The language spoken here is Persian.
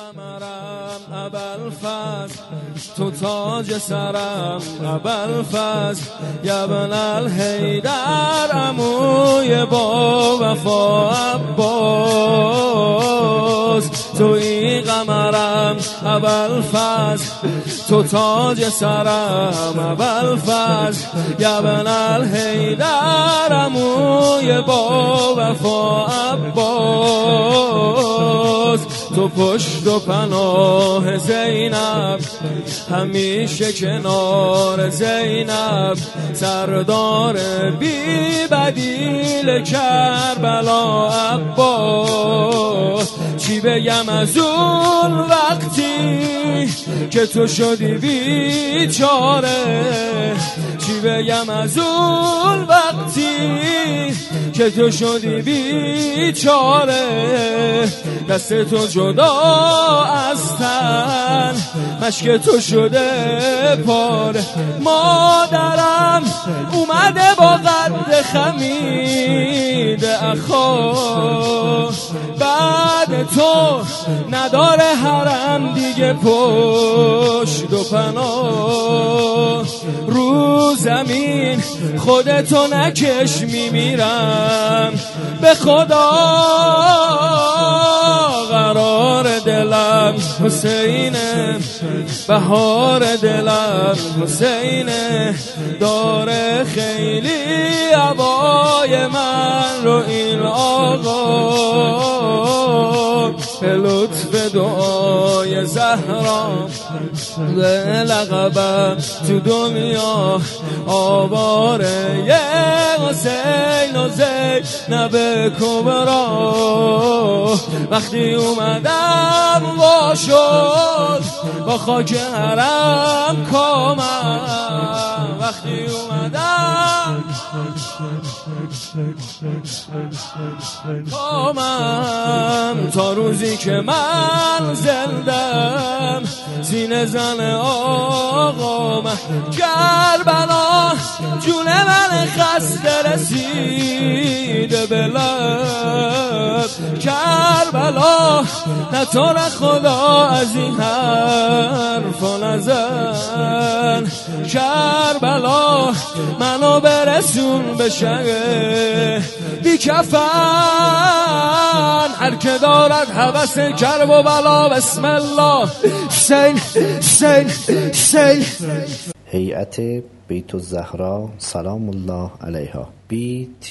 قمرم ابل فز تو تاج سرم ابل فز یبن الهیدر اموی با وفا عباس. توی قمرم ابل فز تو تاج سرم ابل فز یبن الهیدر اموی با وفا عباس. تو پشت و پناه زینب همیشه کنار زینب. سردار بی بدیل کربلا عباس چی بگم از اون وقتی که تو شدی بیچاره؟ چی بگم از اون وقتی که تو شدی بیچاره دست تو جدا از تن مشک تو شده پاره. مادرم اومده با قد خمید اخا. بعد تو نداره حرم دیگه پشت و پناه. رو زمین خودتو نکش میمیرم. به خدا. دلم حسینه. بهار دلم حسینه. داره خیلی عبای من رو این آقا. به لطف دعای زهرا به لقبم تو دنیا. آباره یه حسین و زینب کبرا وقتی اومدم با شد با خاک حرم کامم. وقتی اومدم کامم. تا روزی که من زندم زین زن آقا من کربلا جون من خسته رسیده به لب. کربلا نه خدا از این حرفا نزن کربلا منو برسون به شهر بی کفن هر که دارد حوث کرب و بلا. بسم الله. سین سین سین هیئت بیت الزهرا سلام الله علیها. Btzs.ir